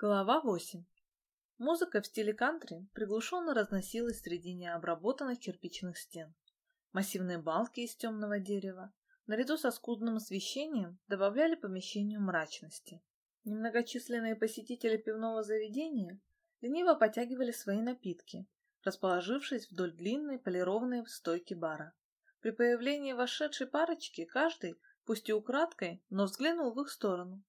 Глава 8. Музыка в стиле кантри приглушенно разносилась среди необработанных кирпичных стен. Массивные балки из темного дерева, наряду со скудным освещением, добавляли помещению мрачности. Немногочисленные посетители пивного заведения лениво потягивали свои напитки, расположившись вдоль длинной полированной стойки бара. При появлении вошедшей парочки каждый, пусть и украдкой, но взглянул в их сторону.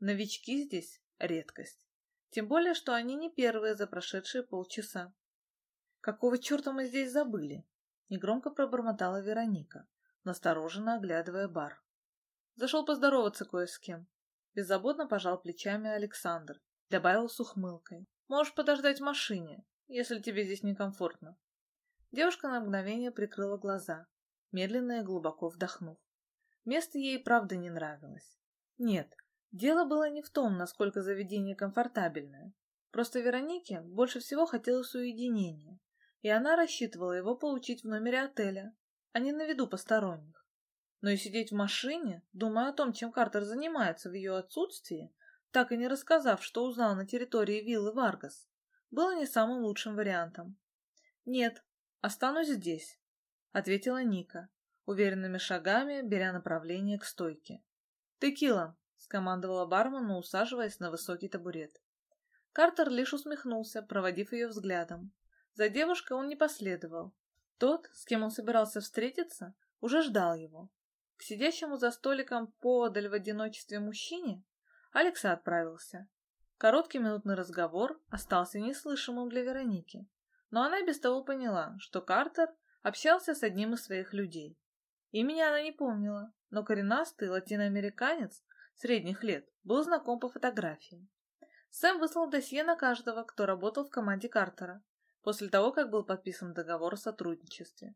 Новички здесь — редкость. Тем более, что они не первые за прошедшие полчаса. «Какого черта мы здесь забыли?» — негромко пробормотала Вероника, настороженно оглядывая бар. Зашел поздороваться кое с кем. Беззаботно пожал плечами Александр, добавил с ухмылкой. «Можешь подождать в машине, если тебе здесь некомфортно». Девушка на мгновение прикрыла глаза, медленно и глубоко вдохнув. Место ей правда не нравилось. Нет, Дело было не в том, насколько заведение комфортабельное. Просто Веронике больше всего хотелось уединения, и она рассчитывала его получить в номере отеля, а не на виду посторонних. Но и сидеть в машине, думая о том, чем Картер занимается в ее отсутствии, так и не рассказав, что узнал на территории виллы Варгас, было не самым лучшим вариантом. «Нет, останусь здесь», — ответила Ника, уверенными шагами беря направление к стойке. «Текила, скомандовала бармену, усаживаясь на высокий табурет. Картер лишь усмехнулся, проводив ее взглядом. За девушкой он не последовал. Тот, с кем он собирался встретиться, уже ждал его. К сидящему за столиком подаль в одиночестве мужчине Алекса отправился. Короткий минутный разговор остался неслышимым для Вероники, но она без того поняла, что Картер общался с одним из своих людей. Имени она не помнила, но коренастый латиноамериканец средних лет, был знаком по фотографии. Сэм выслал досье на каждого, кто работал в команде Картера, после того, как был подписан договор о сотрудничестве.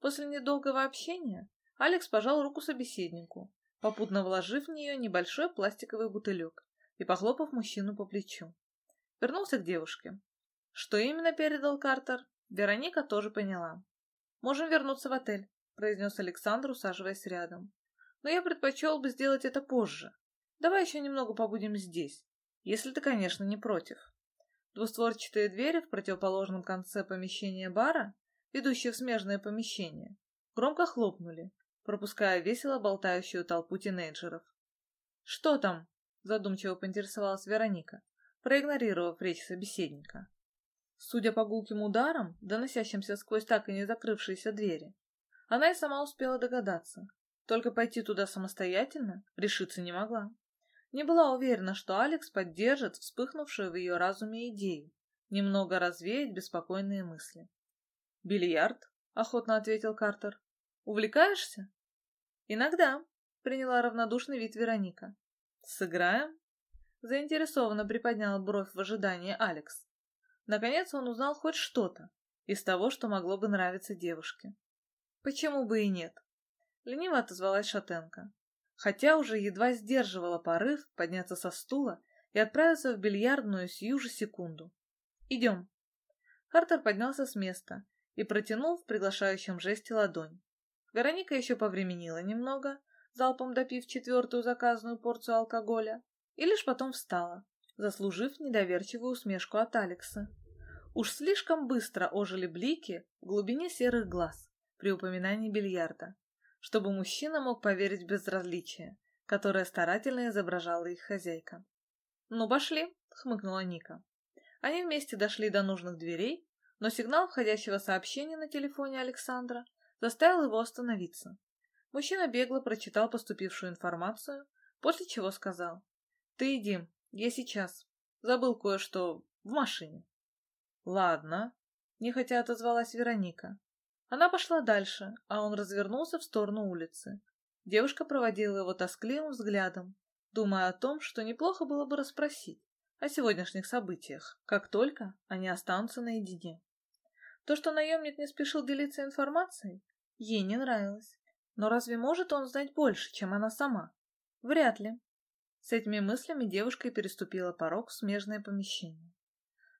После недолгого общения Алекс пожал руку собеседнику, попутно вложив в нее небольшой пластиковый бутылек и похлопав мужчину по плечу. Вернулся к девушке. Что именно передал Картер, Вероника тоже поняла. «Можем вернуться в отель», — произнес Александр, усаживаясь рядом но я предпочел бы сделать это позже. Давай еще немного побудем здесь, если ты, конечно, не против. Двустворчатые двери в противоположном конце помещения бара, ведущие в смежное помещение, громко хлопнули, пропуская весело болтающую толпу тинейджеров. «Что там?» — задумчиво поинтересовалась Вероника, проигнорировав речь собеседника. Судя по гулким ударам, доносящимся сквозь так и не закрывшиеся двери, она и сама успела догадаться, только пойти туда самостоятельно решиться не могла. Не была уверена, что Алекс поддержит вспыхнувшую в ее разуме идею немного развеять беспокойные мысли. «Бильярд?» — охотно ответил Картер. «Увлекаешься?» «Иногда», — приняла равнодушный вид Вероника. «Сыграем?» Заинтересованно приподнял бровь в ожидании Алекс. Наконец он узнал хоть что-то из того, что могло бы нравиться девушке. Почему бы и нет? Лениво отозвалась шатенка. Хотя уже едва сдерживала порыв подняться со стула и отправиться в бильярдную сию же секунду. «Идем». Хартер поднялся с места и протянул в приглашающем жесте ладонь. Вероника еще повременила немного, залпом допив четвертую заказанную порцию алкоголя, и лишь потом встала, заслужив недоверчивую усмешку от Алекса. Уж слишком быстро ожили блики в глубине серых глаз при упоминании бильярда чтобы мужчина мог поверить в безразличие, которое старательно изображала их хозяйка. «Ну, пошли», — хмыкнула Ника. Они вместе дошли до нужных дверей, но сигнал входящего сообщения на телефоне Александра заставил его остановиться. Мужчина бегло прочитал поступившую информацию, после чего сказал. «Ты иди, я сейчас. Забыл кое-что в машине». «Ладно», — нехотя отозвалась Вероника. Она пошла дальше, а он развернулся в сторону улицы. Девушка проводила его тоскливым взглядом, думая о том, что неплохо было бы расспросить о сегодняшних событиях, как только они останутся наедине. То, что наемник не спешил делиться информацией, ей не нравилось. Но разве может он знать больше, чем она сама? Вряд ли. С этими мыслями девушка переступила порог в смежное помещение.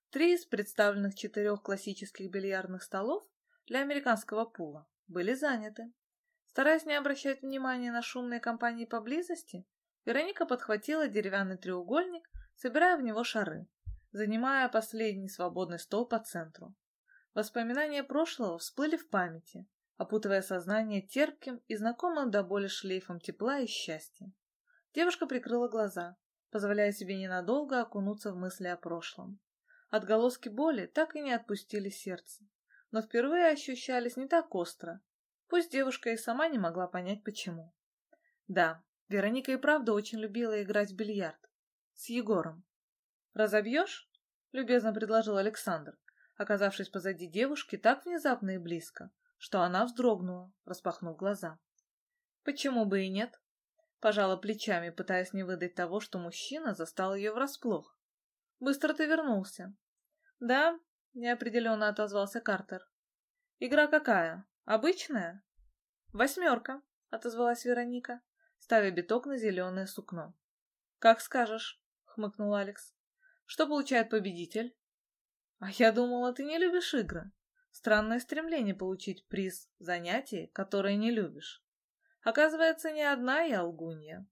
Три из представленных четырех классических бильярдных столов для американского пула были заняты. Стараясь не обращать внимания на шумные компании поблизости, Вероника подхватила деревянный треугольник собирая в него шары, занимая последний свободный стол по центру. Воспоминания прошлого всплыли в памяти, опутывая сознание терпким и знакомым до боли шлейфом тепла и счастья. Девушка прикрыла глаза, позволяя себе ненадолго окунуться в мысли о прошлом. Отголоски боли так и не отпустили сердце, но впервые ощущались не так остро, пусть девушка и сама не могла понять почему. Да, Вероника и правда очень любила играть в бильярд. С Егором. «Разобьешь?» — любезно предложил Александр, оказавшись позади девушки так внезапно и близко, что она вздрогнула, распахнув глаза. «Почему бы и нет?» Пожала плечами, пытаясь не выдать того, что мужчина застал ее врасплох. «Быстро ты вернулся». «Да», — неопределенно отозвался Картер. «Игра какая? Обычная?» «Восьмерка», — отозвалась Вероника, ставя биток на зеленое сукно. «Как скажешь», — хмыкнул Алекс. «Что получает победитель?» «А я думала, ты не любишь игры. Странное стремление получить приз в занятии, которое не любишь. Оказывается, не одна я лгунья».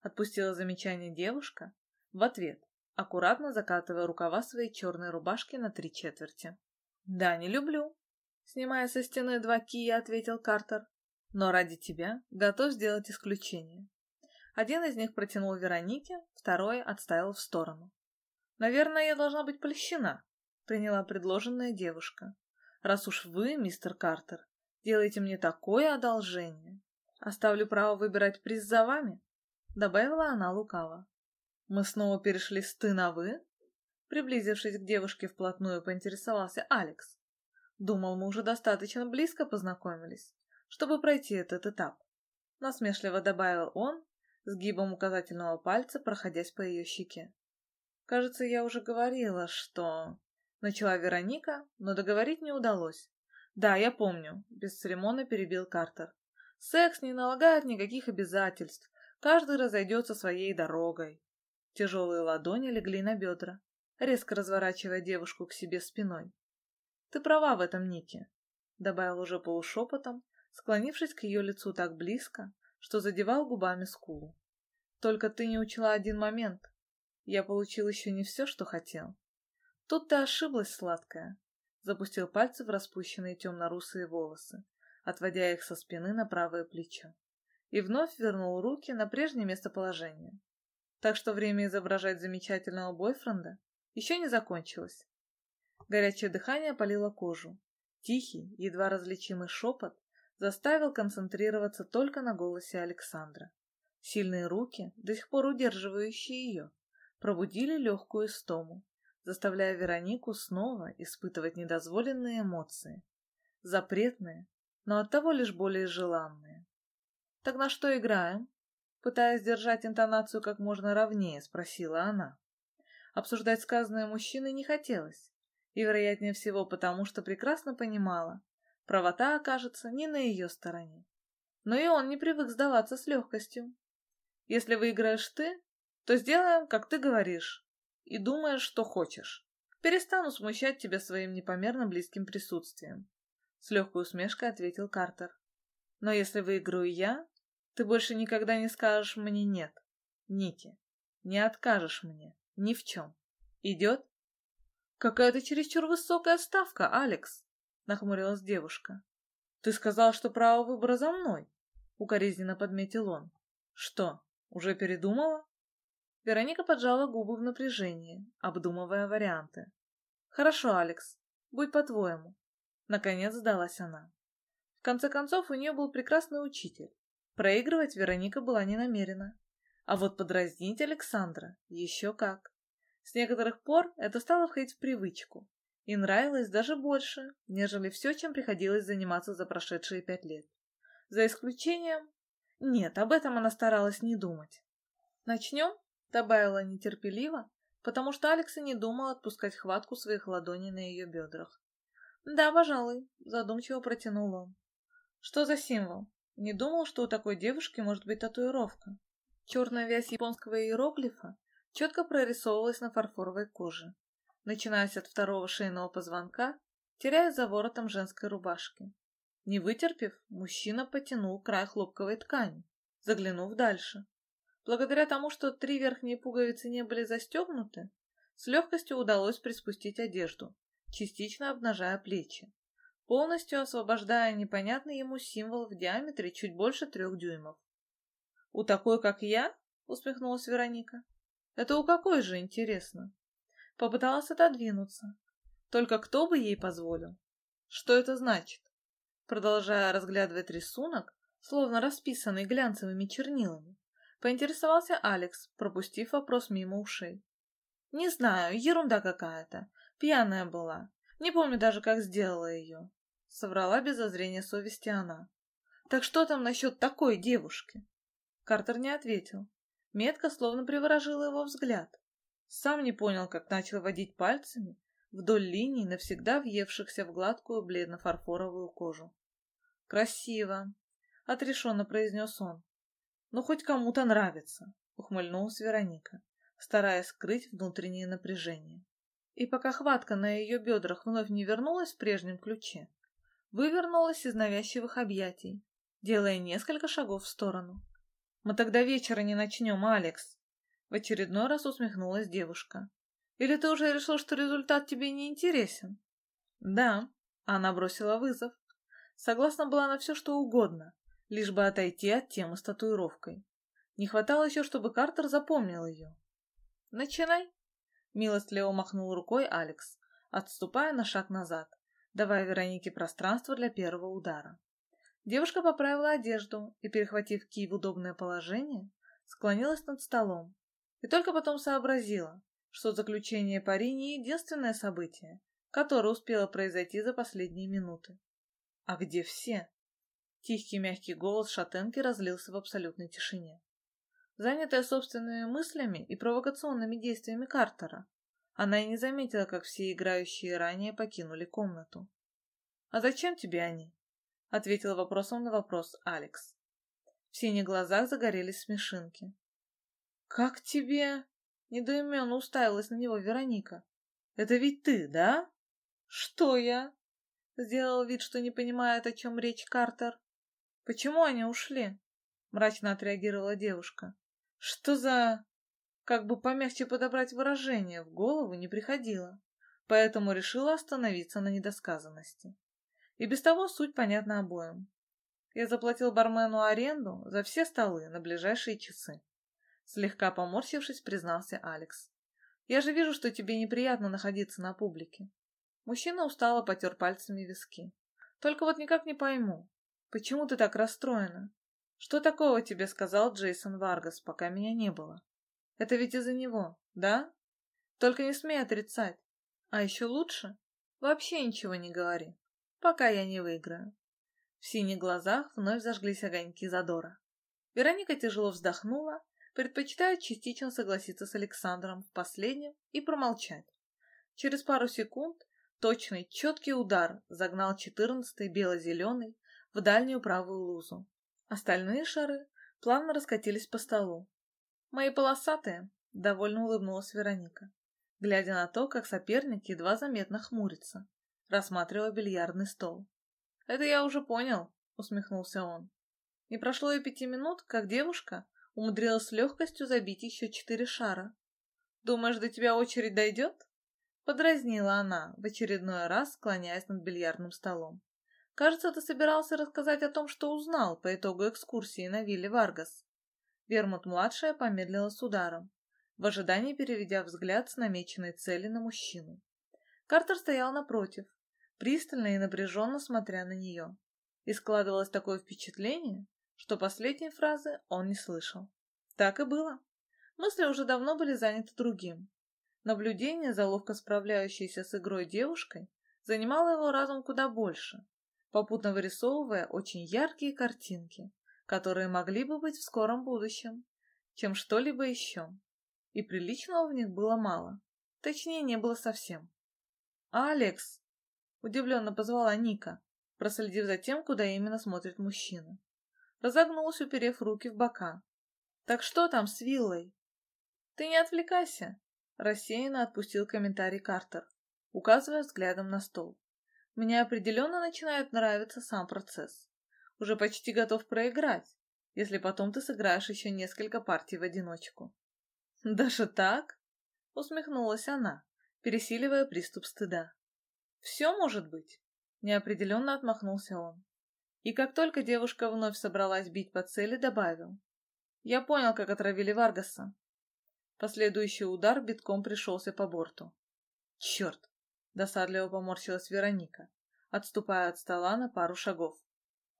Отпустила замечание девушка в ответ, аккуратно закатывая рукава своей черной рубашки на три четверти. «Да, не люблю», — снимая со стены два кия, ответил Картер. «Но ради тебя готов сделать исключение». Один из них протянул Веронике, второй отставил в сторону. «Наверное, я должна быть польщена», приняла предложенная девушка. «Раз уж вы, мистер Картер, делаете мне такое одолжение, оставлю право выбирать приз за вами», добавила она лукаво. «Мы снова перешли с «ты» на «вы»?» Приблизившись к девушке вплотную, поинтересовался Алекс. Думал, мы уже достаточно близко познакомились, чтобы пройти этот этап. Насмешливо добавил он, сгибом указательного пальца, проходясь по ее щеке. Кажется, я уже говорила, что... Начала Вероника, но договорить не удалось. «Да, я помню», — без церемонно перебил Картер. «Секс не налагает никаких обязательств. Каждый разойдется своей дорогой». Тяжелые ладони легли на бедра, резко разворачивая девушку к себе спиной. «Ты права в этом, Ники», — добавил уже полушепотом, склонившись к ее лицу так близко, что задевал губами скулу. «Только ты не учла один момент. Я получил еще не все, что хотел. Тут ты ошиблась, сладкая. Запустил пальцы в распущенные темно-русые волосы, отводя их со спины на правое плечо. И вновь вернул руки на прежнее местоположение. Так что время изображать замечательного бойфренда еще не закончилось. Горячее дыхание опалило кожу. Тихий, едва различимый шепот заставил концентрироваться только на голосе Александра. Сильные руки, до сих пор удерживающие ее, пробудили легкую истому, заставляя Веронику снова испытывать недозволенные эмоции. Запретные, но оттого лишь более желанные. «Так на что играем?» Пытаясь держать интонацию как можно ровнее, спросила она. Обсуждать сказанное мужчиной не хотелось, и, вероятнее всего, потому что прекрасно понимала, правота окажется не на ее стороне. Но и он не привык сдаваться с легкостью. Если выиграешь ты, то сделаем, как ты говоришь, и думаешь, что хочешь. Перестану смущать тебя своим непомерно близким присутствием. С легкой усмешкой ответил Картер. Но если выиграю я, ты больше никогда не скажешь мне «нет». Ники, не откажешь мне ни в чем. Идет? Какая-то чересчур высокая ставка, Алекс, нахмурилась девушка. Ты сказал, что право выбора за мной, укоризненно подметил он. Что, уже передумала? Вероника поджала губы в напряжении, обдумывая варианты. «Хорошо, Алекс, будь по-твоему». Наконец сдалась она. В конце концов, у нее был прекрасный учитель. Проигрывать Вероника была не намерена. А вот подразнить Александра еще как. С некоторых пор это стало входить в привычку. И нравилось даже больше, нежели все, чем приходилось заниматься за прошедшие пять лет. За исключением... Нет, об этом она старалась не думать. «Начнем?» Добавила нетерпеливо, потому что Алекс и не думал отпускать хватку своих ладоней на ее бедрах. «Да, пожалуй», — задумчиво протянул он. «Что за символ? Не думал, что у такой девушки может быть татуировка». Черная вязь японского иероглифа четко прорисовывалась на фарфоровой коже, начинаясь от второго шейного позвонка, теряя за воротом женской рубашки. Не вытерпев, мужчина потянул край хлопковой ткани, заглянув дальше. Благодаря тому, что три верхние пуговицы не были застегнуты, с легкостью удалось приспустить одежду, частично обнажая плечи, полностью освобождая непонятный ему символ в диаметре чуть больше трех дюймов. «У такой, как я?» — усмехнулась Вероника. «Это у какой же, интересно?» Попыталась отодвинуться. Только кто бы ей позволил? Что это значит? Продолжая разглядывать рисунок, словно расписанный глянцевыми чернилами, поинтересовался Алекс, пропустив вопрос мимо ушей. «Не знаю, ерунда какая-то. Пьяная была. Не помню даже, как сделала ее», — соврала без зазрения совести она. «Так что там насчет такой девушки?» Картер не ответил. Метка словно приворожила его взгляд. Сам не понял, как начал водить пальцами вдоль линий, навсегда въевшихся в гладкую бледно-фарфоровую кожу. «Красиво!» — отрешенно произнес он. «Ну, хоть кому-то нравится!» — ухмыльнулась Вероника, стараясь скрыть внутреннее напряжение. И пока хватка на ее бедрах вновь не вернулась в прежнем ключе, вывернулась из навязчивых объятий, делая несколько шагов в сторону. «Мы тогда вечера не начнем, Алекс!» В очередной раз усмехнулась девушка. Или ты уже решил, что результат тебе не интересен? Да, она бросила вызов. Согласна была на все, что угодно, лишь бы отойти от темы с татуировкой. Не хватало еще, чтобы Картер запомнил ее. «Начинай!» — милостливо махнул рукой Алекс, отступая на шаг назад, давая Веронике пространство для первого удара. Девушка поправила одежду и, перехватив кий в удобное положение, склонилась над столом и только потом сообразила, что заключение пари не единственное событие, которое успело произойти за последние минуты. А где все? Тихий мягкий голос шатенки разлился в абсолютной тишине. Занятая собственными мыслями и провокационными действиями Картера, она и не заметила, как все играющие ранее покинули комнату. «А зачем тебе они?» — ответил вопросом на вопрос Алекс. В синих глазах загорелись смешинки. «Как тебе...» Недоуменно уставилась на него Вероника. «Это ведь ты, да?» «Что я?» Сделал вид, что не понимает, о чем речь Картер. «Почему они ушли?» Мрачно отреагировала девушка. «Что за...» Как бы помягче подобрать выражение, в голову не приходило. Поэтому решила остановиться на недосказанности. И без того суть понятна обоим. Я заплатил бармену аренду за все столы на ближайшие часы. Слегка поморщившись, признался Алекс. «Я же вижу, что тебе неприятно находиться на публике». Мужчина устало потер пальцами виски. «Только вот никак не пойму, почему ты так расстроена? Что такого тебе сказал Джейсон Варгас, пока меня не было? Это ведь из-за него, да? Только не смей отрицать. А еще лучше, вообще ничего не говори, пока я не выиграю». В синих глазах вновь зажглись огоньки задора. Вероника тяжело вздохнула предпочитает частично согласиться с Александром в последнем и промолчать. Через пару секунд точный, четкий удар загнал четырнадцатый бело-зеленый в дальнюю правую лузу. Остальные шары плавно раскатились по столу. «Мои полосатые!» — довольно улыбнулась Вероника, глядя на то, как соперник едва заметно хмурится, рассматривая бильярдный стол. «Это я уже понял», — усмехнулся он. Не прошло и пяти минут, как девушка, умудрилась с легкостью забить еще четыре шара. «Думаешь, до тебя очередь дойдет?» Подразнила она, в очередной раз склоняясь над бильярдным столом. «Кажется, ты собирался рассказать о том, что узнал по итогу экскурсии на вилле Варгас». Вермут-младшая помедлила с ударом, в ожидании переведя взгляд с намеченной цели на мужчину. Картер стоял напротив, пристально и напряженно смотря на нее. И складывалось такое впечатление, что последней фразы он не слышал. Так и было. Мысли уже давно были заняты другим. Наблюдение за ловко справляющейся с игрой девушкой занимало его разум куда больше, попутно вырисовывая очень яркие картинки, которые могли бы быть в скором будущем, чем что-либо еще. И приличного в них было мало. Точнее, не было совсем. «Алекс!» — удивленно позвала Ника, проследив за тем, куда именно смотрит мужчина разогнулся, уперев руки в бока. «Так что там с виллой?» «Ты не отвлекайся», — рассеянно отпустил комментарий Картер, указывая взглядом на стол. «Мне определенно начинает нравиться сам процесс. Уже почти готов проиграть, если потом ты сыграешь еще несколько партий в одиночку. Даже так? Усмехнулась она, пересиливая приступ стыда. Все может быть. Неопределенно отмахнулся он. И как только девушка вновь собралась бить по цели, добавил. Я понял, как отравили Варгаса. Последующий удар битком пришелся по борту. Черт! Досадливо поморщилась Вероника, отступая от стола на пару шагов.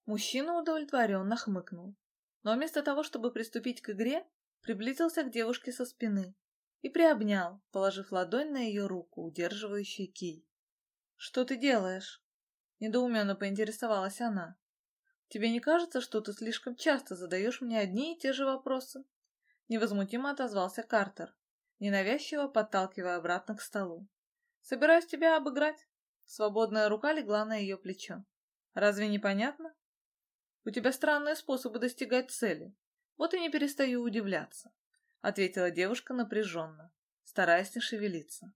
Мужчина удовлетворенно хмыкнул, но вместо того, чтобы приступить к игре, приблизился к девушке со спины и приобнял, положив ладонь на ее руку, удерживающую кий. «Что ты делаешь?» — недоуменно поинтересовалась она. «Тебе не кажется, что ты слишком часто задаешь мне одни и те же вопросы?» Невозмутимо отозвался Картер, ненавязчиво подталкивая обратно к столу. «Собираюсь тебя обыграть». Свободная рука легла на ее плечо. «Разве не понятно? У тебя странные способы достигать цели. Вот и не перестаю удивляться», — ответила девушка напряженно, стараясь не шевелиться.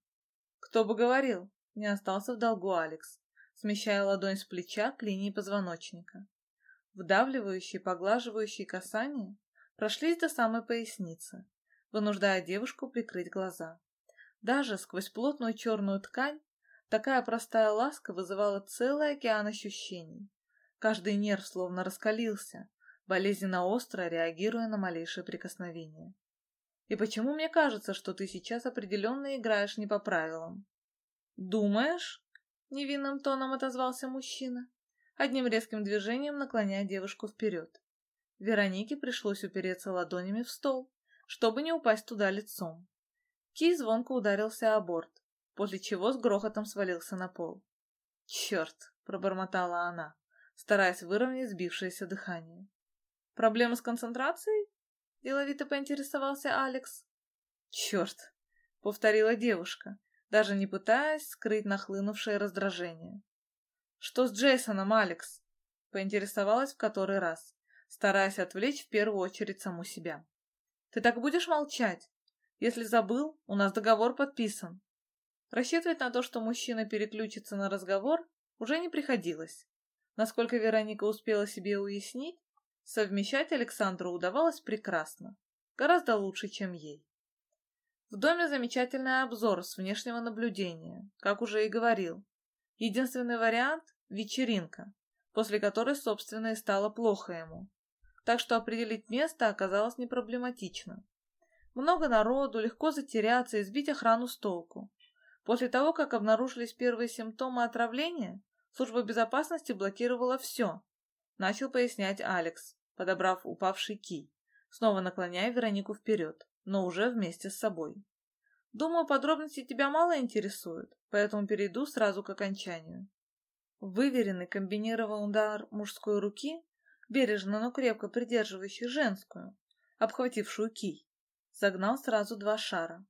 «Кто бы говорил?» — не остался в долгу Алекс, смещая ладонь с плеча к линии позвоночника. Вдавливающие, поглаживающие касания прошлись до самой поясницы, вынуждая девушку прикрыть глаза. Даже сквозь плотную черную ткань такая простая ласка вызывала целый океан ощущений. Каждый нерв словно раскалился, болезненно остро реагируя на малейшее прикосновение. И почему мне кажется, что ты сейчас определенно играешь не по правилам? Думаешь? Невинным тоном отозвался мужчина, одним резким движением наклоняя девушку вперед. Веронике пришлось упереться ладонями в стол, чтобы не упасть туда лицом. Кий звонко ударился о борт, после чего с грохотом свалился на пол. «Черт!» — пробормотала она, стараясь выровнять сбившееся дыхание. «Проблемы с концентрацией?» — деловито поинтересовался Алекс. «Черт!» — повторила девушка, даже не пытаясь скрыть нахлынувшее раздражение. «Что с Джейсоном, Алекс?» — поинтересовалась в который раз, стараясь отвлечь в первую очередь саму себя. «Ты так будешь молчать? Если забыл, у нас договор подписан». Рассчитывать на то, что мужчина переключится на разговор, уже не приходилось. Насколько Вероника успела себе уяснить, Совмещать Александру удавалось прекрасно, гораздо лучше, чем ей. В доме замечательный обзор с внешнего наблюдения, как уже и говорил. Единственный вариант – вечеринка, после которой, собственно, и стало плохо ему. Так что определить место оказалось непроблематично. Много народу, легко затеряться и сбить охрану с толку. После того, как обнаружились первые симптомы отравления, служба безопасности блокировала все, начал пояснять Алекс подобрав упавший кий, снова наклоняя Веронику вперед, но уже вместе с собой. Думаю, подробности тебя мало интересуют, поэтому перейду сразу к окончанию. Выверенный комбинированный удар мужской руки, бережно, но крепко придерживающий женскую, обхватившую кий, загнал сразу два шара.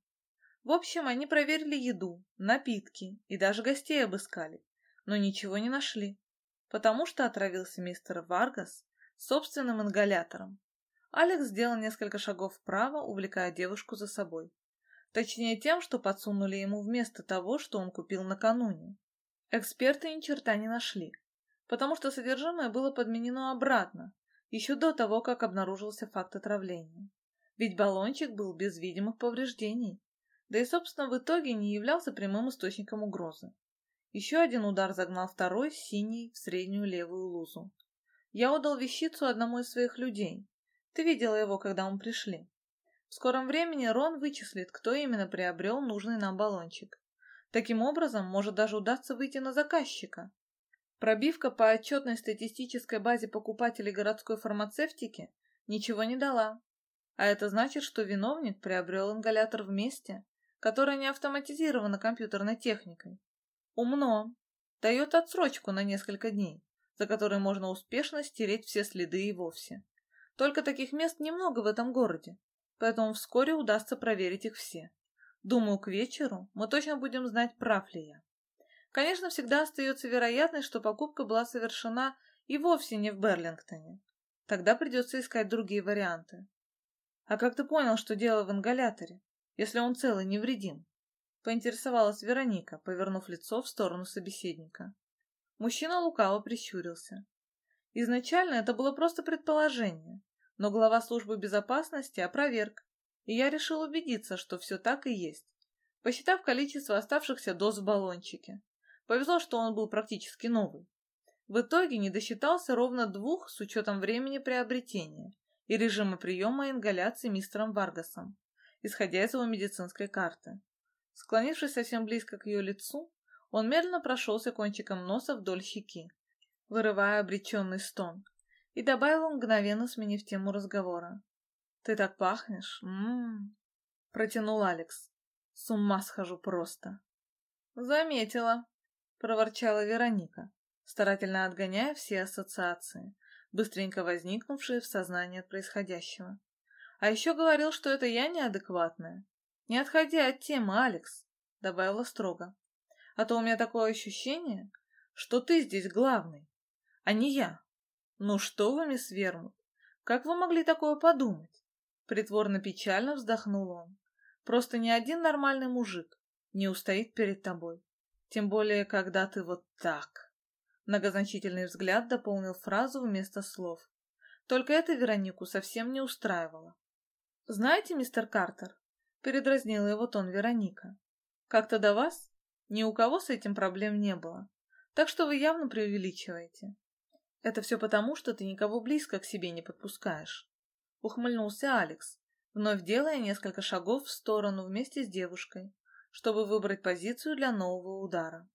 В общем, они проверили еду, напитки и даже гостей обыскали, но ничего не нашли, потому что отравился мистер Варгас собственным ингалятором. Алекс сделал несколько шагов вправо, увлекая девушку за собой. Точнее тем, что подсунули ему вместо того, что он купил накануне. Эксперты ни черта не нашли, потому что содержимое было подменено обратно, еще до того, как обнаружился факт отравления. Ведь баллончик был без видимых повреждений, да и, собственно, в итоге не являлся прямым источником угрозы. Еще один удар загнал второй, синий, в среднюю левую лузу. Я отдал вещицу одному из своих людей. Ты видела его, когда мы пришли. В скором времени Рон вычислит, кто именно приобрел нужный нам баллончик. Таким образом, может даже удастся выйти на заказчика. Пробивка по отчетной статистической базе покупателей городской фармацевтики ничего не дала. А это значит, что виновник приобрел ингалятор в месте, которое не автоматизировано компьютерной техникой. Умно. Дает отсрочку на несколько дней за который можно успешно стереть все следы и вовсе. Только таких мест немного в этом городе, поэтому вскоре удастся проверить их все. Думаю, к вечеру мы точно будем знать, прав ли я. Конечно, всегда остается вероятность, что покупка была совершена и вовсе не в Берлингтоне. Тогда придется искать другие варианты. А как ты понял, что дело в ингаляторе, если он целый невредим? Поинтересовалась Вероника, повернув лицо в сторону собеседника. Мужчина лукаво прищурился. Изначально это было просто предположение, но глава службы безопасности опроверг, и я решил убедиться, что все так и есть, посчитав количество оставшихся доз в баллончике. Повезло, что он был практически новый. В итоге не досчитался ровно двух с учетом времени приобретения и режима приема ингаляции мистером Варгасом, исходя из его медицинской карты. Склонившись совсем близко к ее лицу, он медленно прошелся кончиком носа вдоль щеки, вырывая обреченный стон, и добавил, мгновенно сменив тему разговора. «Ты так пахнешь! М-м-м!» Протянул Алекс. «С ума схожу просто!» «Заметила!» — проворчала Вероника, старательно отгоняя все ассоциации, быстренько возникнувшие в сознании от происходящего. «А еще говорил, что это я неадекватная. Не отходи от темы, Алекс!» — добавила строго. «А то у меня такое ощущение, что ты здесь главный, а не я. Ну что вы, мисс Вермут, как вы могли такое подумать? Притворно печально вздохнул он. Просто ни один нормальный мужик не устоит перед тобой. Тем более, когда ты вот так. Многозначительный взгляд дополнил фразу вместо слов. Только это Веронику совсем не устраивало. «Знаете, мистер Картер?» — передразнила его тон Вероника. «Как-то до вас ни у кого с этим проблем не было, так что вы явно преувеличиваете. Это все потому, что ты никого близко к себе не подпускаешь. Ухмыльнулся Алекс, вновь делая несколько шагов в сторону вместе с девушкой, чтобы выбрать позицию для нового удара.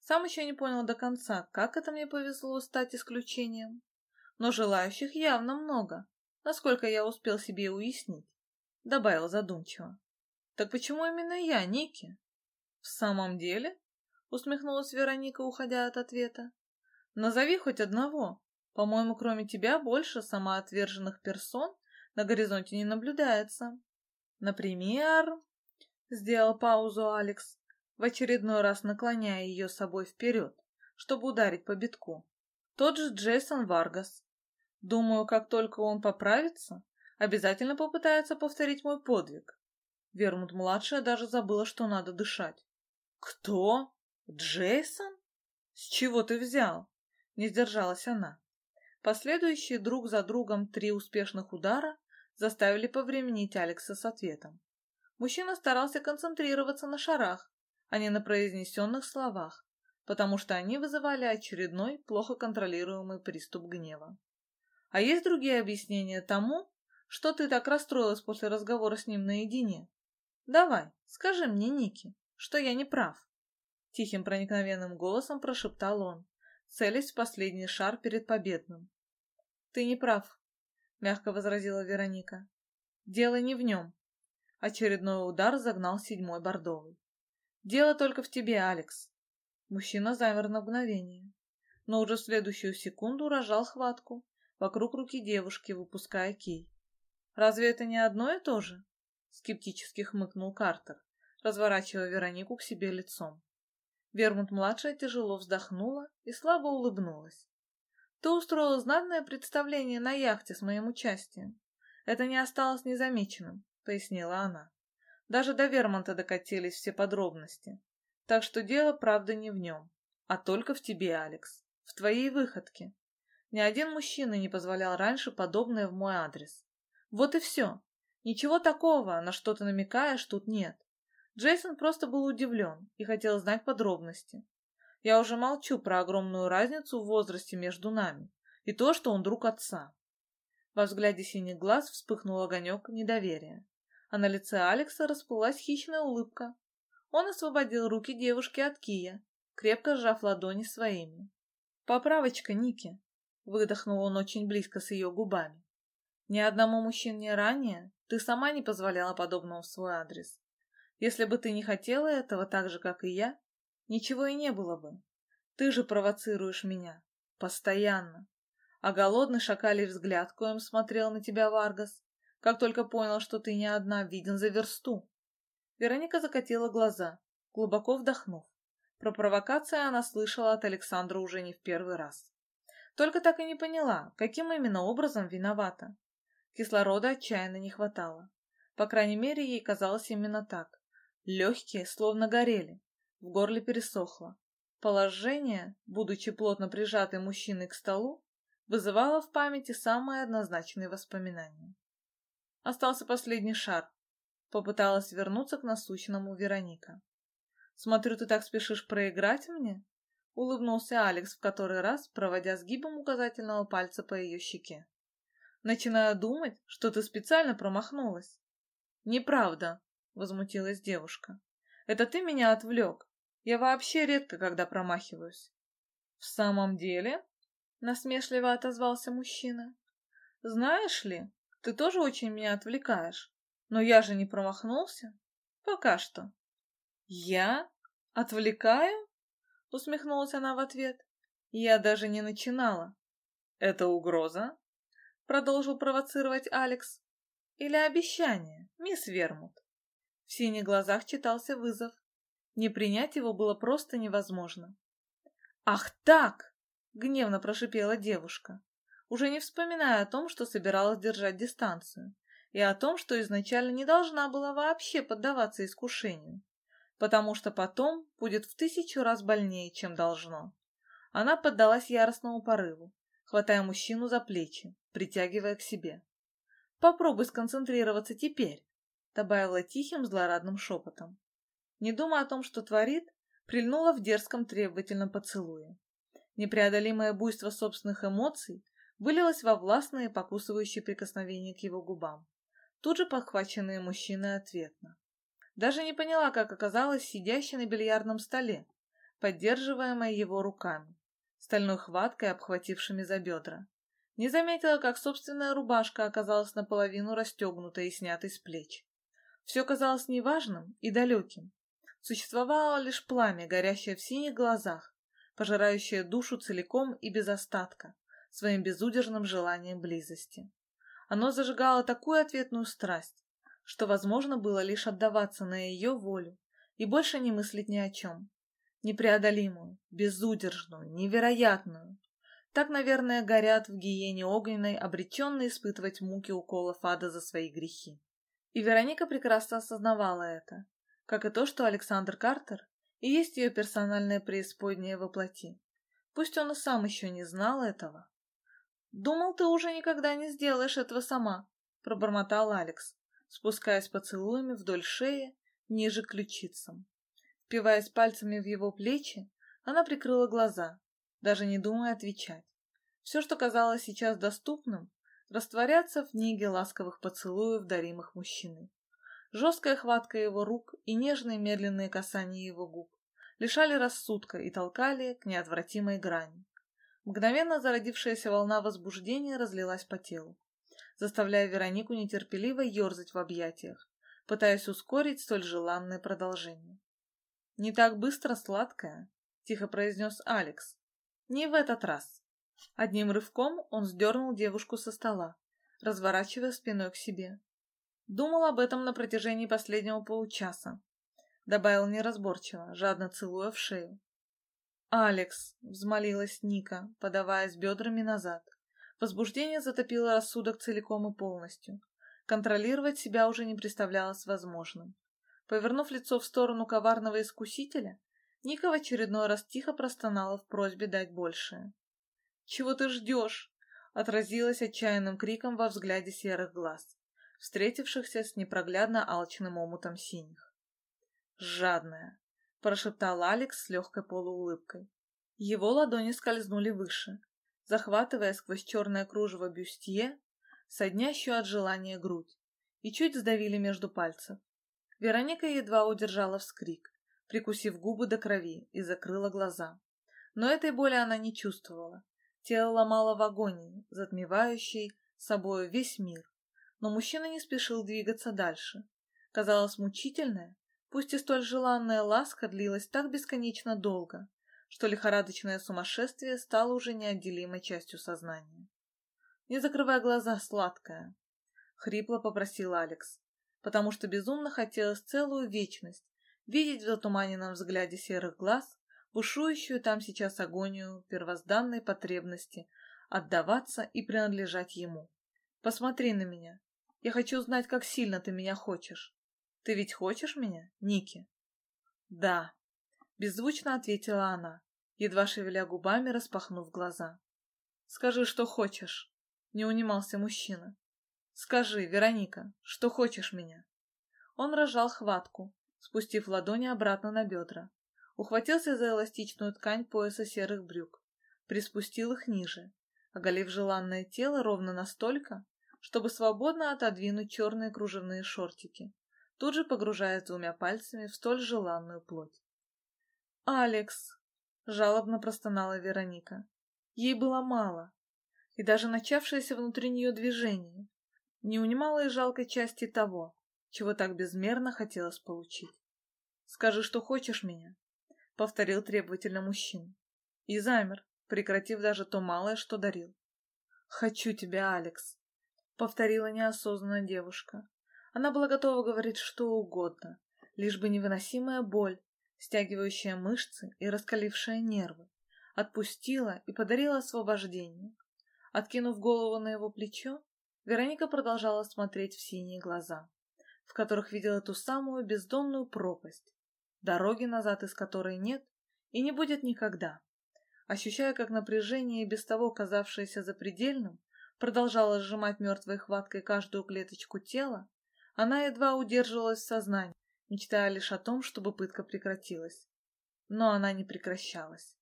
Сам еще не понял до конца, как это мне повезло стать исключением. Но желающих явно много, насколько я успел себе уяснить. Добавил задумчиво. Так почему именно я, Ники? В самом деле? Усмехнулась Вероника, уходя от ответа. Назови хоть одного. По-моему, кроме тебя больше самоотверженных персон на горизонте не наблюдается. Например, сделал паузу Алекс, в очередной раз наклоняя ее собой вперед, чтобы ударить по битку. Тот же Джейсон Варгас. Думаю, как только он поправится, обязательно попытается повторить мой подвиг. Вермут-младшая даже забыла, что надо дышать. «Кто? Джейсон? С чего ты взял?» Не сдержалась она. Последующие друг за другом три успешных удара заставили повременить Алекса с ответом. Мужчина старался концентрироваться на шарах, а не на произнесенных словах, потому что они вызывали очередной, плохо контролируемый приступ гнева. А есть другие объяснения тому, что ты так расстроилась после разговора с ним наедине? Давай, скажи мне, Ники, что я не прав. Тихим проникновенным голосом прошептал он, целясь в последний шар перед победным. «Ты не прав», — мягко возразила Вероника. «Дело не в нем». Очередной удар загнал седьмой бордовый. «Дело только в тебе, Алекс». Мужчина замер на мгновение, но уже в следующую секунду рожал хватку вокруг руки девушки, выпуская кей. «Разве это не одно и то же?» — скептически хмыкнул Картер, разворачивая Веронику к себе лицом. Вермут-младшая тяжело вздохнула и слабо улыбнулась. «Ты устроила знатное представление на яхте с моим участием. Это не осталось незамеченным», — пояснила она. «Даже до Вермонта докатились все подробности. Так что дело, правда, не в нем, а только в тебе, Алекс, в твоей выходке. Ни один мужчина не позволял раньше подобное в мой адрес. Вот и все. Ничего такого, на что ты намекаешь, тут нет. Джейсон просто был удивлен и хотел знать подробности. Я уже молчу про огромную разницу в возрасте между нами и то, что он друг отца. Во взгляде синих глаз вспыхнул огонек недоверия, а на лице Алекса расплылась хищная улыбка. Он освободил руки девушки от кия, крепко сжав ладони своими. «Поправочка, Ники!» — выдохнул он очень близко с ее губами. «Ни одному мужчине ранее ты сама не позволяла подобного в свой адрес. Если бы ты не хотела этого так же, как и я, ничего и не было бы. Ты же провоцируешь меня. Постоянно. А голодный шакалий взгляд, коим смотрел на тебя Варгас, как только понял, что ты не одна, виден за версту. Вероника закатила глаза, глубоко вдохнув. Про провокации она слышала от Александра уже не в первый раз. Только так и не поняла, каким именно образом виновата. Кислорода отчаянно не хватало. По крайней мере, ей казалось именно так. Легкие словно горели, в горле пересохло. Положение, будучи плотно прижатой мужчиной к столу, вызывало в памяти самые однозначные воспоминания. Остался последний шар. Попыталась вернуться к насущному Вероника. «Смотрю, ты так спешишь проиграть мне?» Улыбнулся Алекс в который раз, проводя сгибом указательного пальца по ее щеке. «Начинаю думать, что ты специально промахнулась». «Неправда», — возмутилась девушка. «Это ты меня отвлек. Я вообще редко когда промахиваюсь». «В самом деле?» — насмешливо отозвался мужчина. «Знаешь ли, ты тоже очень меня отвлекаешь. Но я же не промахнулся. Пока что». «Я? Отвлекаю?» — усмехнулась она в ответ. «Я даже не начинала». «Это угроза?» — продолжил провоцировать Алекс. «Или обещание, мисс Вермут?» В синих глазах читался вызов. Не принять его было просто невозможно. «Ах так!» — гневно прошипела девушка, уже не вспоминая о том, что собиралась держать дистанцию, и о том, что изначально не должна была вообще поддаваться искушению потому что потом будет в тысячу раз больнее, чем должно. Она поддалась яростному порыву, хватая мужчину за плечи, притягивая к себе. «Попробуй сконцентрироваться теперь», — добавила тихим злорадным шепотом. Не думая о том, что творит, прильнула в дерзком требовательном поцелуе. Непреодолимое буйство собственных эмоций вылилось во властные покусывающие прикосновения к его губам, тут же подхваченные мужчиной ответно. Даже не поняла, как оказалась сидящей на бильярдном столе, поддерживаемая его руками, стальной хваткой, обхватившими за бедра. Не заметила, как собственная рубашка оказалась наполовину расстегнутой и снятой с плеч. Все казалось неважным и далеким. Существовало лишь пламя, горящее в синих глазах, пожирающее душу целиком и без остатка, своим безудержным желанием близости. Оно зажигало такую ответную страсть, что возможно было лишь отдаваться на ее волю и больше не мыслить ни о чем. Непреодолимую, безудержную, невероятную. Так, наверное, горят в гиене огненной, обреченные испытывать муки уколов ада за свои грехи. И Вероника прекрасно осознавала это, как и то, что Александр Картер и есть ее персональное преисподнее во плоти. Пусть он и сам еще не знал этого. «Думал, ты уже никогда не сделаешь этого сама», — пробормотал Алекс, спускаясь поцелуями вдоль шеи, ниже ключицам. Впиваясь пальцами в его плечи, она прикрыла глаза, даже не думая отвечать. Все, что казалось сейчас доступным, растворяться в неге ласковых поцелуев, даримых мужчиной. Жесткая хватка его рук и нежные медленные касания его губ лишали рассудка и толкали к неотвратимой грани. Мгновенно зародившаяся волна возбуждения разлилась по телу заставляя Веронику нетерпеливо ерзать в объятиях, пытаясь ускорить столь желанное продолжение. «Не так быстро, сладкая», — тихо произнес Алекс. «Не в этот раз». Одним рывком он сдернул девушку со стола, разворачивая спиной к себе. Думал об этом на протяжении последнего получаса. Добавил неразборчиво, жадно целуя в шею. «Алекс!» — взмолилась Ника, подаваясь бедрами назад. Возбуждение затопило рассудок целиком и полностью. Контролировать себя уже не представлялось возможным. Повернув лицо в сторону коварного искусителя, Ника в очередной раз тихо простонала в просьбе дать большее. «Чего ты ждешь?» — отразилась отчаянным криком во взгляде серых глаз, встретившихся с непроглядно алчным омутом синих. «Жадная!» — прошептал Алекс с легкой полуулыбкой. Его ладони скользнули выше, захватывая сквозь черное кружево бюстье, соднящую от желания грудь, и чуть сдавили между пальцев. Вероника едва удержала вскрик, прикусив губы до крови и закрыла глаза. Но этой боли она не чувствовала. Тело ломало в агонии, затмевающей собою весь мир. Но мужчина не спешил двигаться дальше. Казалось, мучительная, пусть и столь желанная ласка длилась так бесконечно долго, что лихорадочное сумасшествие стало уже неотделимой частью сознания. «Не закрывай глаза, сладкая!» — хрипло попросил Алекс, потому что безумно хотелось целую вечность видеть в затуманенном взгляде серых глаз бушующую там сейчас агонию первозданной потребности отдаваться и принадлежать ему. «Посмотри на меня. Я хочу знать, как сильно ты меня хочешь. Ты ведь хочешь меня, Ники?» «Да», Беззвучно ответила она, едва шевеля губами, распахнув глаза. Скажи, что хочешь. Не унимался мужчина. Скажи, Вероника, что хочешь меня. Он разжал хватку, спустив ладони обратно на бедра. Ухватился за эластичную ткань пояса серых брюк, приспустил их ниже, оголив желанное тело ровно настолько, чтобы свободно отодвинуть черные кружевные шортики, тут же погружаясь двумя пальцами в столь желанную плоть. «Алекс!» — жалобно простонала Вероника. Ей было мало, и даже начавшееся внутри нее движение не унимало и жалкой части того, чего так безмерно хотелось получить. «Скажи, что хочешь меня», — повторил требовательно мужчина. И замер, прекратив даже то малое, что дарил. «Хочу тебя, Алекс», — повторила неосознанно девушка. Она была готова говорить что угодно, лишь бы невыносимая боль, стягивающая мышцы и раскалившая нервы, отпустила и подарила освобождение. Откинув голову на его плечо, Вероника продолжала смотреть в синие глаза, в которых видела ту самую бездонную пропасть, дороги назад из которой нет и не будет никогда. Ощущая, как напряжение, без того казавшееся запредельным, продолжало сжимать мертвой хваткой каждую клеточку тела, она едва удерживалась в сознании, мечтая лишь о том, чтобы пытка прекратилась. Но она не прекращалась.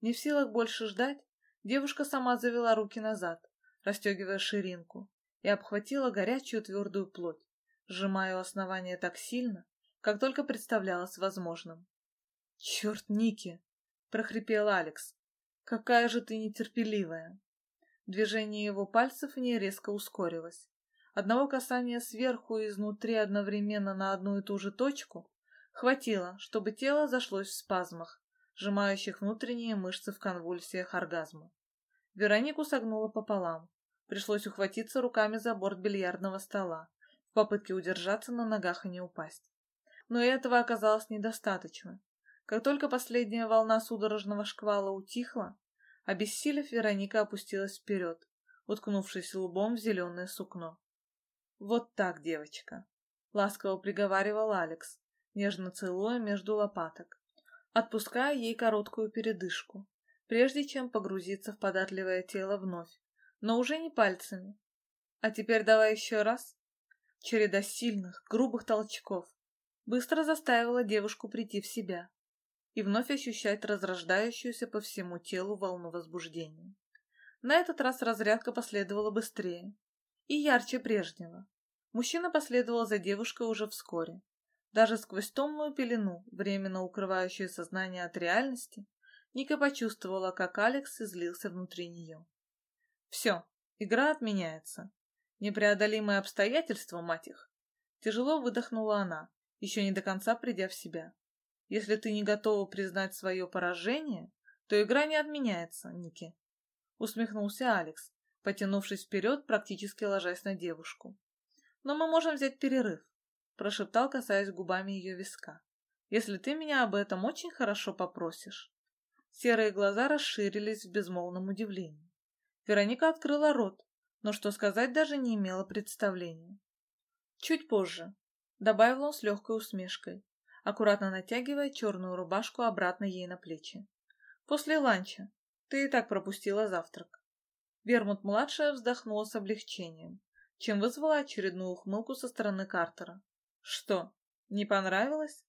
Не в силах больше ждать, девушка сама завела руки назад, расстегивая ширинку, и обхватила горячую твердую плоть, сжимая у основания так сильно, как только представлялось возможным. «Черт, Ники!» — прохрипел Алекс. «Какая же ты нетерпеливая!» Движение его пальцев в ней резко ускорилось. Одного касания сверху и изнутри одновременно на одну и ту же точку хватило, чтобы тело зашлось в спазмах, сжимающих внутренние мышцы в конвульсиях оргазма. Веронику согнуло пополам. Пришлось ухватиться руками за борт бильярдного стола, в попытке удержаться на ногах и не упасть. Но этого оказалось недостаточно. Как только последняя волна судорожного шквала утихла, обессилев, Вероника опустилась вперед, уткнувшись лбом в зеленое сукно. «Вот так, девочка», — ласково приговаривал Алекс, нежно целуя между лопаток, отпуская ей короткую передышку, прежде чем погрузиться в податливое тело вновь, но уже не пальцами. «А теперь давай еще раз». Череда сильных, грубых толчков быстро заставила девушку прийти в себя и вновь ощущать разрождающуюся по всему телу волну возбуждения. На этот раз разрядка последовала быстрее, и ярче прежнего. Мужчина последовал за девушкой уже вскоре. Даже сквозь томную пелену, временно укрывающую сознание от реальности, Ника почувствовала, как Алекс излился внутри нее. Все, игра отменяется. Непреодолимые обстоятельства, мать их. Тяжело выдохнула она, еще не до конца придя в себя. Если ты не готова признать свое поражение, то игра не отменяется, Ники. Усмехнулся Алекс, потянувшись вперед, практически ложась на девушку. «Но мы можем взять перерыв», — прошептал, касаясь губами ее виска. «Если ты меня об этом очень хорошо попросишь». Серые глаза расширились в безмолвном удивлении. Вероника открыла рот, но что сказать даже не имела представления. «Чуть позже», — добавил он с легкой усмешкой, аккуратно натягивая черную рубашку обратно ей на плечи. «После ланча. Ты и так пропустила завтрак». Вермут-младшая вздохнула с облегчением, чем вызвала очередную ухмылку со стороны Картера. «Что, не понравилось?»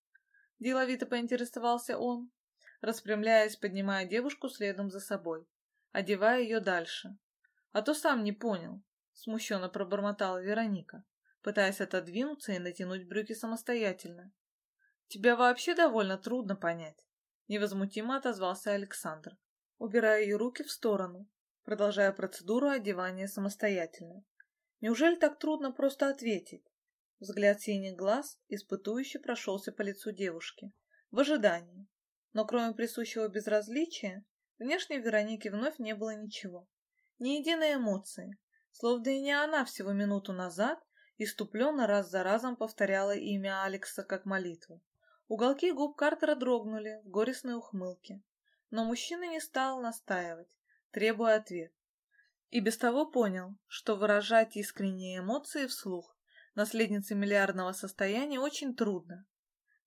Деловито поинтересовался он, распрямляясь, поднимая девушку следом за собой, одевая ее дальше. «А то сам не понял», — смущенно пробормотала Вероника, пытаясь отодвинуться и натянуть брюки самостоятельно. «Тебя вообще довольно трудно понять», — невозмутимо отозвался Александр, убирая ее руки в сторону, продолжая процедуру одевания самостоятельно. Неужели так трудно просто ответить? Взгляд синих глаз испытующе прошелся по лицу девушки, в ожидании. Но кроме присущего безразличия, внешне Вероники вновь не было ничего. Ни единой эмоции, словно и не она всего минуту назад иступленно раз за разом повторяла имя Алекса как молитву. Уголки губ Картера дрогнули в горестной ухмылке, но мужчина не стал настаивать, требуя ответ. И без того понял, что выражать искренние эмоции вслух наследнице миллиардного состояния очень трудно.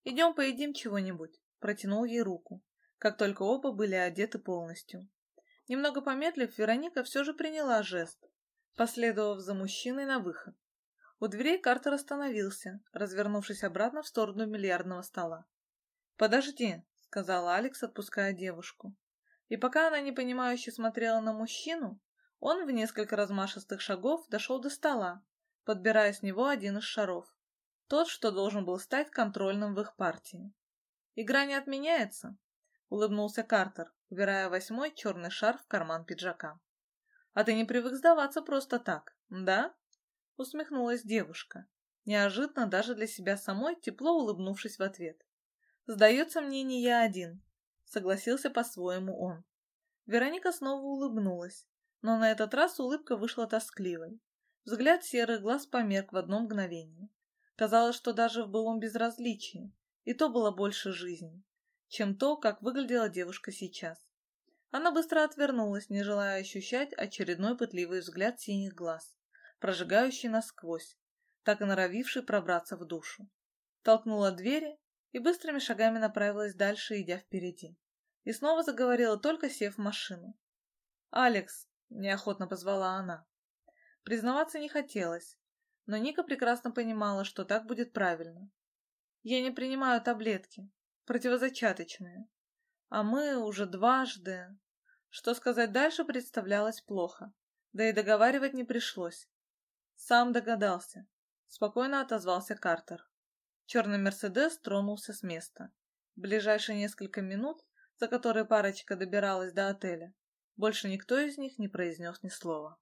«Идем поедим чего-нибудь», — протянул ей руку, как только оба были одеты полностью. Немного помедлив, Вероника все же приняла жест, последовав за мужчиной на выход. У дверей Картер остановился, развернувшись обратно в сторону бильярдного стола. «Подожди», — сказала Алекс, отпуская девушку. И пока она непонимающе смотрела на мужчину, он в несколько размашистых шагов дошел до стола, подбирая с него один из шаров. Тот, что должен был стать контрольным в их партии. «Игра не отменяется», — улыбнулся Картер, убирая восьмой черный шар в карман пиджака. «А ты не привык сдаваться просто так, да?» — усмехнулась девушка, неожиданно даже для себя самой, тепло улыбнувшись в ответ. «Сдается мне не я один», — согласился по-своему он. Вероника снова улыбнулась, но на этот раз улыбка вышла тоскливой. Взгляд серых глаз померк в одно мгновение. Казалось, что даже в былом безразличии, и то было больше жизни, чем то, как выглядела девушка сейчас. Она быстро отвернулась, не желая ощущать очередной пытливый взгляд синих глаз, прожигающий насквозь, так и норовивший пробраться в душу. Толкнула двери и быстрыми шагами направилась дальше, идя впереди. И снова заговорила, только сев в машину. «Алекс, — неохотно позвала она. Признаваться не хотелось, но Ника прекрасно понимала, что так будет правильно. Я не принимаю таблетки, противозачаточные. А мы уже дважды... Что сказать дальше представлялось плохо, да и договаривать не пришлось. Сам догадался. Спокойно отозвался Картер. Черный Мерседес тронулся с места. В ближайшие несколько минут, за которые парочка добиралась до отеля, больше никто из них не произнес ни слова.